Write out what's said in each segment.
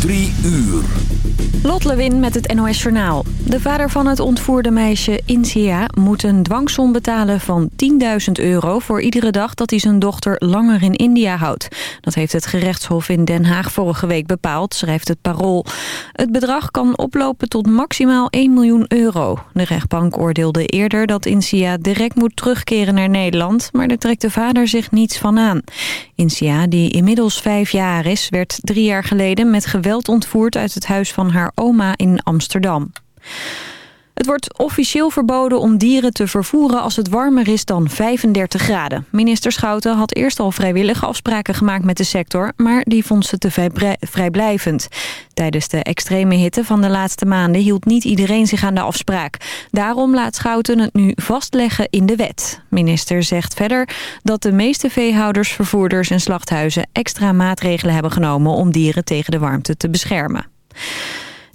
Drie uur. Lot Lewin met het NOS Journaal. De vader van het ontvoerde meisje Insia moet een dwangsom betalen van 10.000 euro... voor iedere dag dat hij zijn dochter langer in India houdt. Dat heeft het gerechtshof in Den Haag vorige week bepaald, schrijft het Parool. Het bedrag kan oplopen tot maximaal 1 miljoen euro. De rechtbank oordeelde eerder dat Insia direct moet terugkeren naar Nederland... maar daar trekt de vader zich niets van aan. Insia, die inmiddels vijf jaar is, werd drie jaar geleden met geweld ontvoerd... uit het huis van haar oma in Amsterdam. Het wordt officieel verboden om dieren te vervoeren als het warmer is dan 35 graden. Minister Schouten had eerst al vrijwillige afspraken gemaakt met de sector, maar die vond ze te vrijblijvend. Tijdens de extreme hitte van de laatste maanden hield niet iedereen zich aan de afspraak. Daarom laat Schouten het nu vastleggen in de wet. Minister zegt verder dat de meeste veehouders, vervoerders en slachthuizen extra maatregelen hebben genomen om dieren tegen de warmte te beschermen.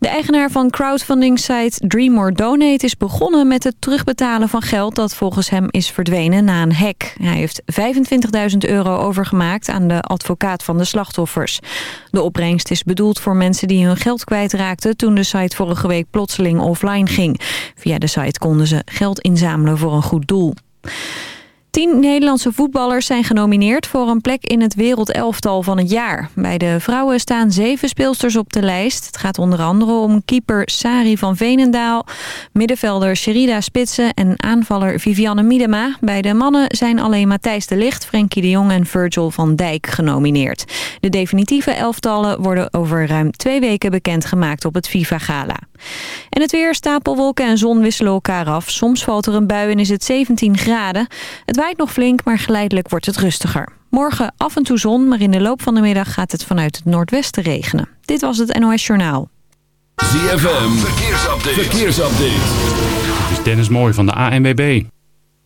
De eigenaar van crowdfunding-site Dream or Donate is begonnen met het terugbetalen van geld dat volgens hem is verdwenen na een hack. Hij heeft 25.000 euro overgemaakt aan de advocaat van de slachtoffers. De opbrengst is bedoeld voor mensen die hun geld kwijtraakten toen de site vorige week plotseling offline ging. Via de site konden ze geld inzamelen voor een goed doel. Tien Nederlandse voetballers zijn genomineerd voor een plek in het wereldelftal van het jaar. Bij de vrouwen staan zeven speelsters op de lijst. Het gaat onder andere om keeper Sari van Veenendaal, middenvelder Sherida Spitsen en aanvaller Vivianne Miedema. Bij de mannen zijn alleen Matthijs de Licht, Frenkie de Jong en Virgil van Dijk genomineerd. De definitieve elftallen worden over ruim twee weken bekendgemaakt op het FIFA-gala. En het weer, stapelwolken en zon wisselen elkaar af. Soms valt er een bui en is het 17 graden. Het waait nog flink, maar geleidelijk wordt het rustiger. Morgen af en toe zon, maar in de loop van de middag gaat het vanuit het noordwesten regenen. Dit was het NOS Journaal. ZFM, verkeersupdate. verkeersupdate. Dit is Dennis Mooij van de ANWB.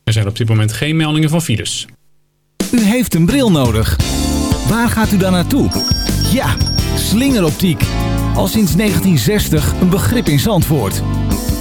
Er zijn op dit moment geen meldingen van files. U heeft een bril nodig. Waar gaat u dan naartoe? Ja, slingeroptiek. Al sinds 1960 een begrip in Zandvoort.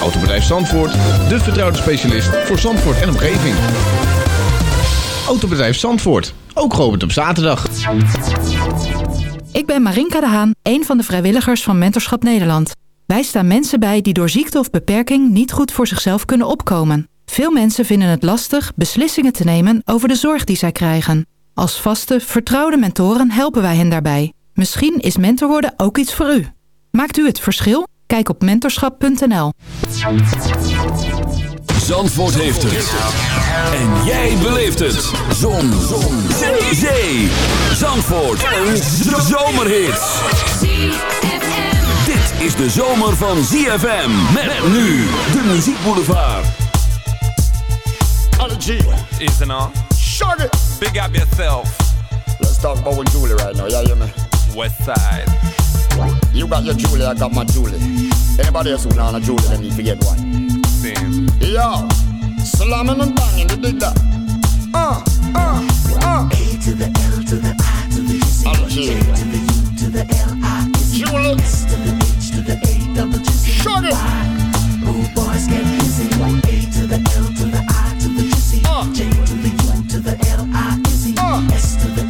Autobedrijf Zandvoort, de vertrouwde specialist voor Zandvoort en omgeving. Autobedrijf Zandvoort, ook geopend op zaterdag. Ik ben Marinka de Haan, een van de vrijwilligers van Mentorschap Nederland. Wij staan mensen bij die door ziekte of beperking niet goed voor zichzelf kunnen opkomen. Veel mensen vinden het lastig beslissingen te nemen over de zorg die zij krijgen. Als vaste, vertrouwde mentoren helpen wij hen daarbij. Misschien is mentor worden ook iets voor u. Maakt u het verschil? Kijk op mentorschap.nl. Zandvoort heeft het. En jij beleeft het. Zon. Zon. Zee. Zee. Zandvoort. Een zomerhit. Dit is de zomer van ZFM. Met nu de muziekboulevard. Allergy is an on. Shut it. Big up yourself. Let's talk about Julie right now. Yeah, hear me? West side. You got your Julie, I got my Julie. Anybody else who know a Julie, then you forget one. Same. Yo, slamming and banging, you dig that? Uh, uh, uh. A to the L to the I to the G Allergy. J to the U to the L I is Julie. S to the H to the A double G C Shut it. Rude boys get busy. A to the L to the I to the G C Uh. J to the U to the L I is E Uh. S to the H to the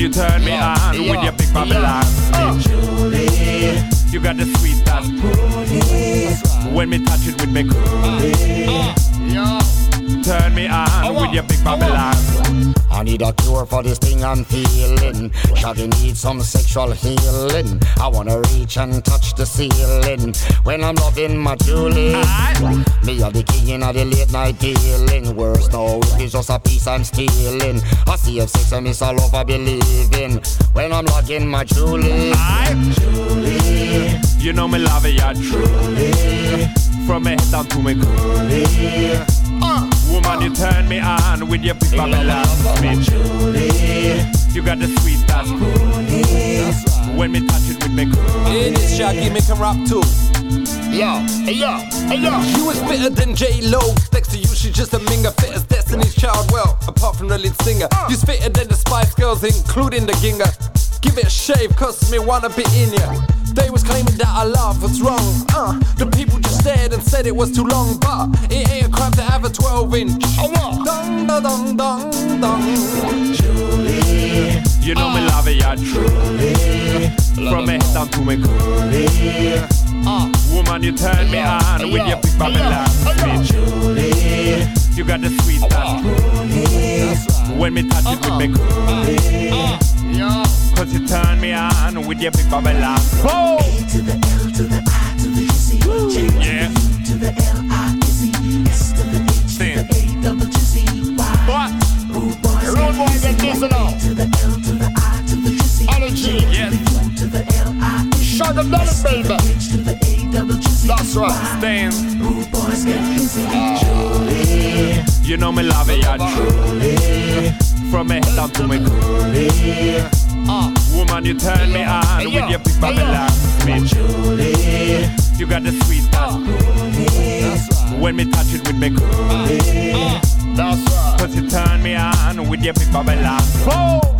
You turn me on yeah, with your big Babylon Uh. Julie. You got the sweet touch. When me touch it with me coolie. Turn me on with your big Babylon. I need a cure for this thing I'm feeling. Shawty need some sexual healing. I wanna reach and touch the ceiling when I'm loving my Julie. Me are the king of the late night dealing. Worse no, it's just a piece I'm stealing. I see if sex and miss all over believing when I'm loving my Julie. Julie. You know me love it, yeah, truly. From me head down to me coolie. Woman, you turn me on with your big Babylon Me Julie. You got the sweet touch. When me touch it with me coolie. In this Shaggy make him rap too. Yo, hey yo, hey yo. You is fitter than J Lo. Next to you, she's just a minger. Fit as Destiny's Child. Well, apart from the lead singer, uh. you's fitter than the Spice Girls, including the Ginger. Give it a shave, cause me wanna be in ya. They was claiming that our love was wrong. Uh, the people just stared and said it was too long, but it ain't a crime to have a 12 inch. Oh, Dong, dong, dong, dong, dong. Julie. You know me love it, yeah, truly. From me head down to me coolie. Uh, woman, you turn me on with your big Babylon Me Julie. You got the sweet touch. When me touch it with me coolie. Cause you turn me on with your big Babylon. Oh! A to the L to the I to the G C J Yeah. to the L I Z S to the H to the A double G C Y. What? Rude boys Rude boys get get busy. busy now. A to the L to the I to the G C Energy. Yes. U to the L I Z Shut them down, S to baby. the H to the A double G C That's right. Stand. Rude boys get busy. Julie. You know me love it, yeah, truly. From me head down to me coolie. Woman, you turn me on with your big Babylon Me Julie. You got the sweet touch. When me touch it with me coolie. That's right. Cause you turn me on with your big Babylon Oh!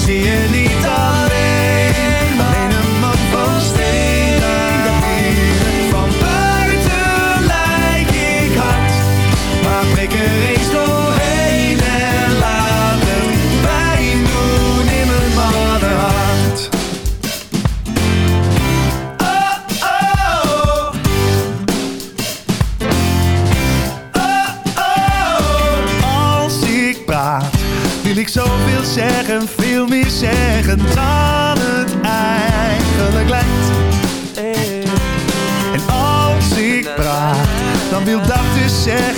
zie je niet alleen. Alleen een man van steen Van buiten lijk ik hard Maar prik er eens doorheen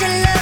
your love.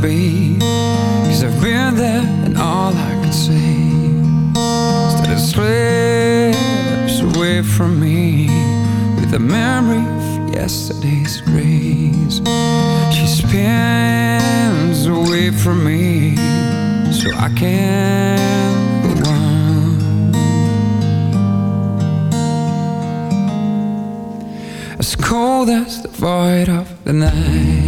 be. Cause I've been there and all I could say Is that it slips away from me With the memory of yesterday's grace. She spins away from me So I can't go on As cold as the void of the night.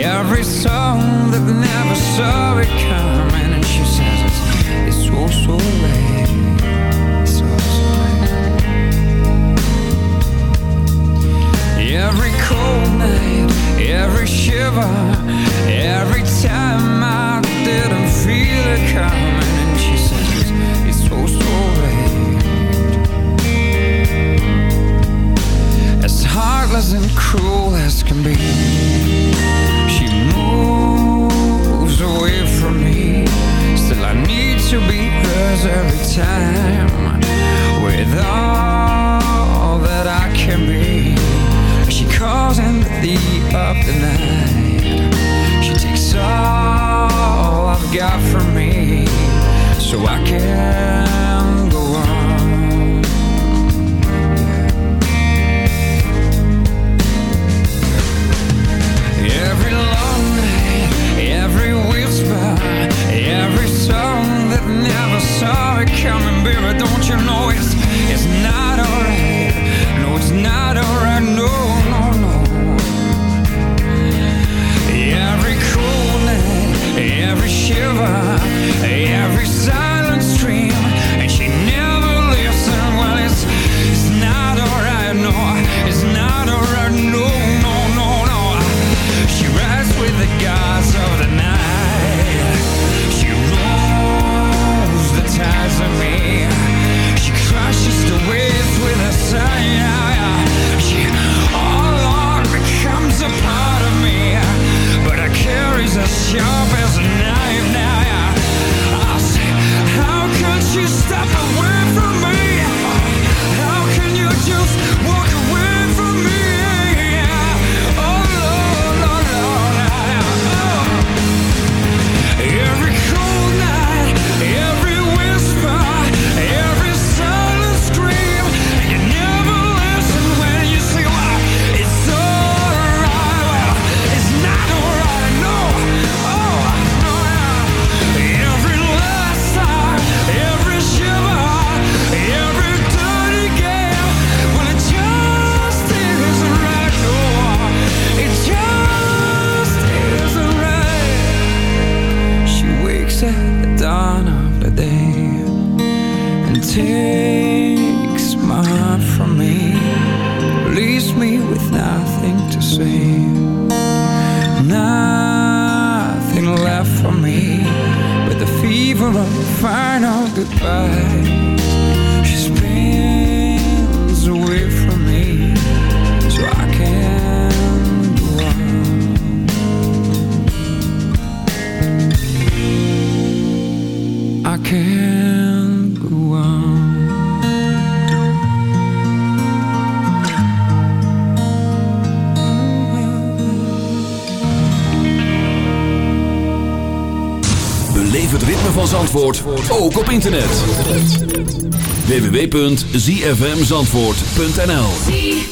Every song that never saw it coming And she says it's, it's so, so late. www.zfmzandvoort.nl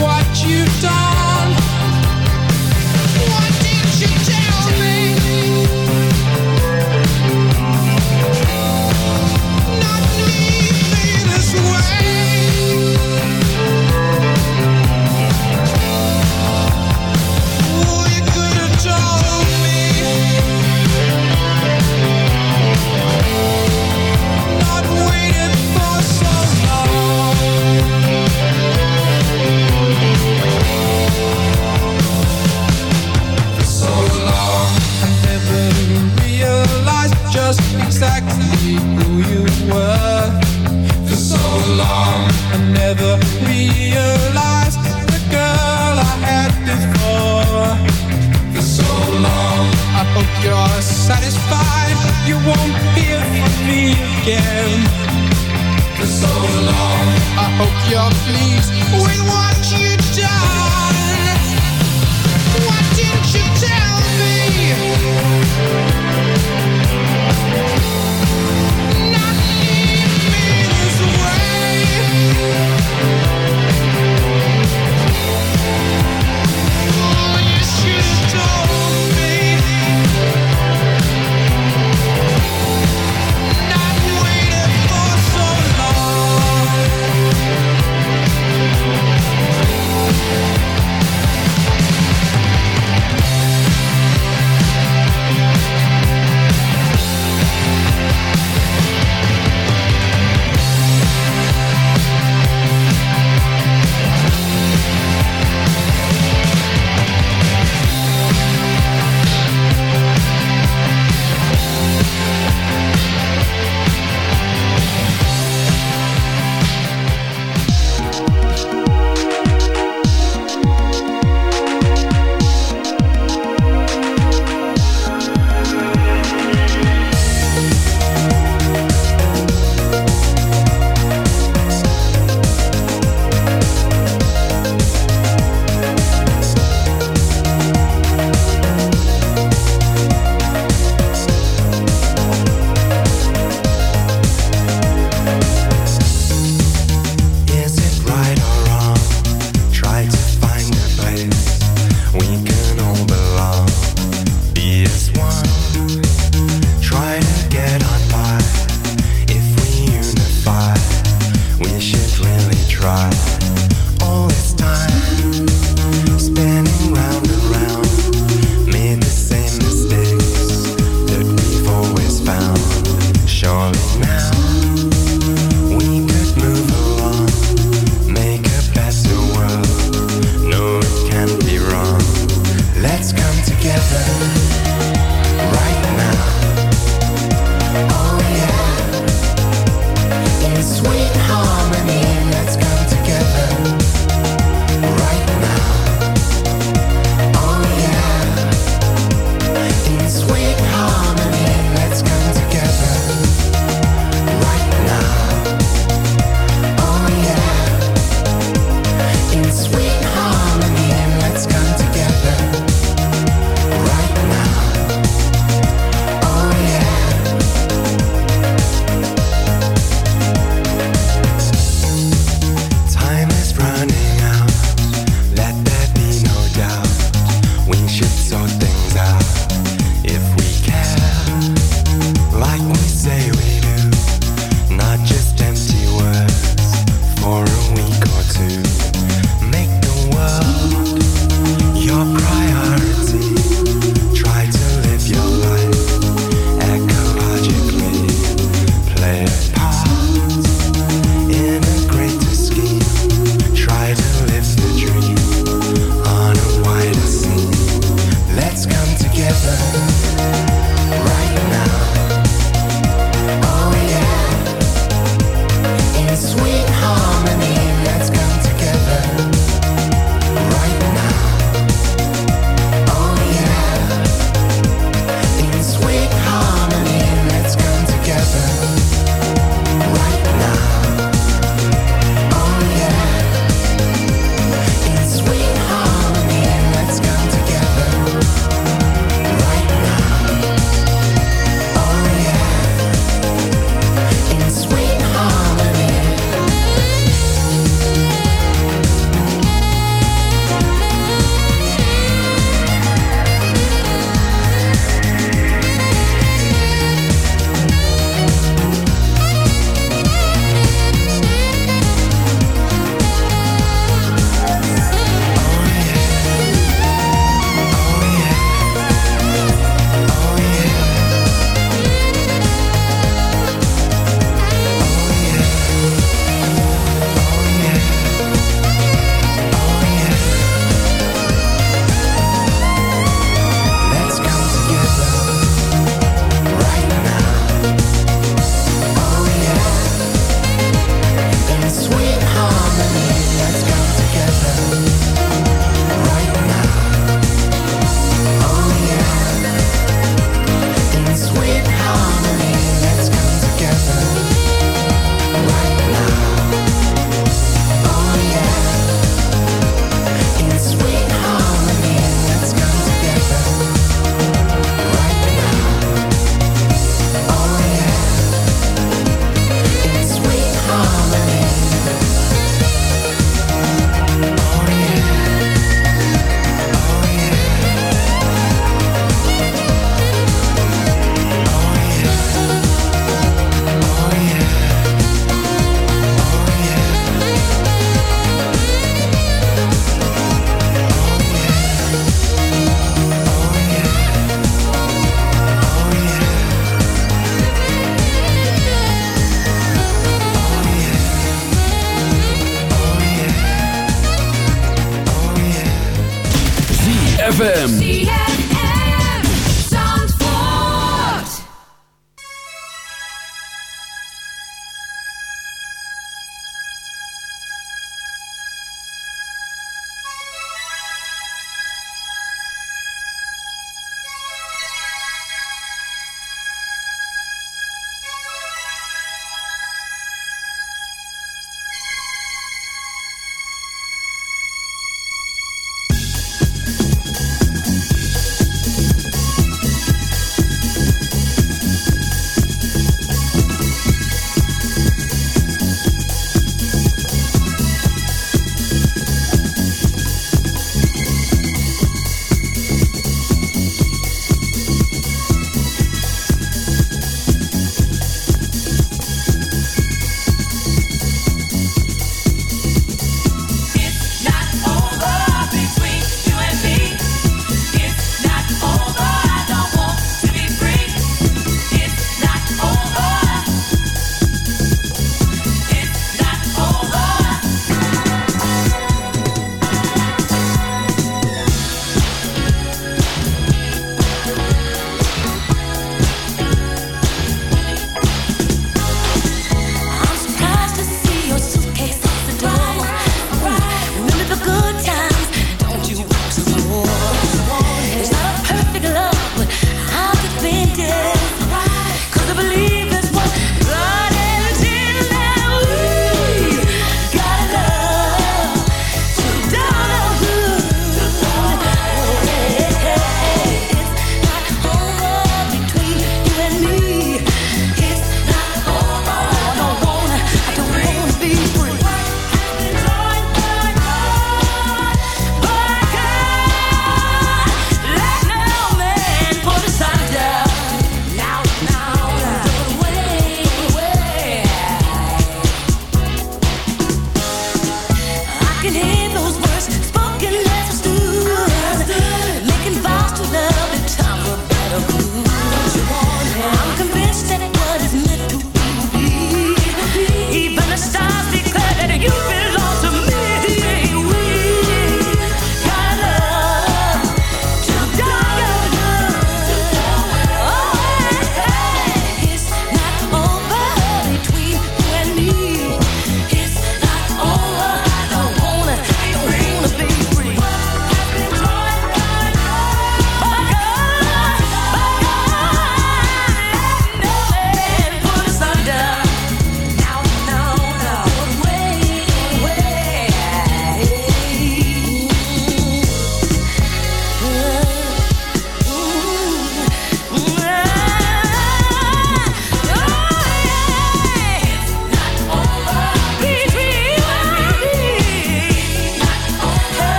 What did you tell me? exactly who you were for so long. I never realized the girl I had before for so long. I hope you're satisfied. You won't hear from me again for so long. I hope you're pleased with what you've done. Why didn't you tell me?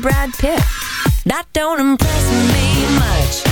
Brad Pitt. That don't impress me much.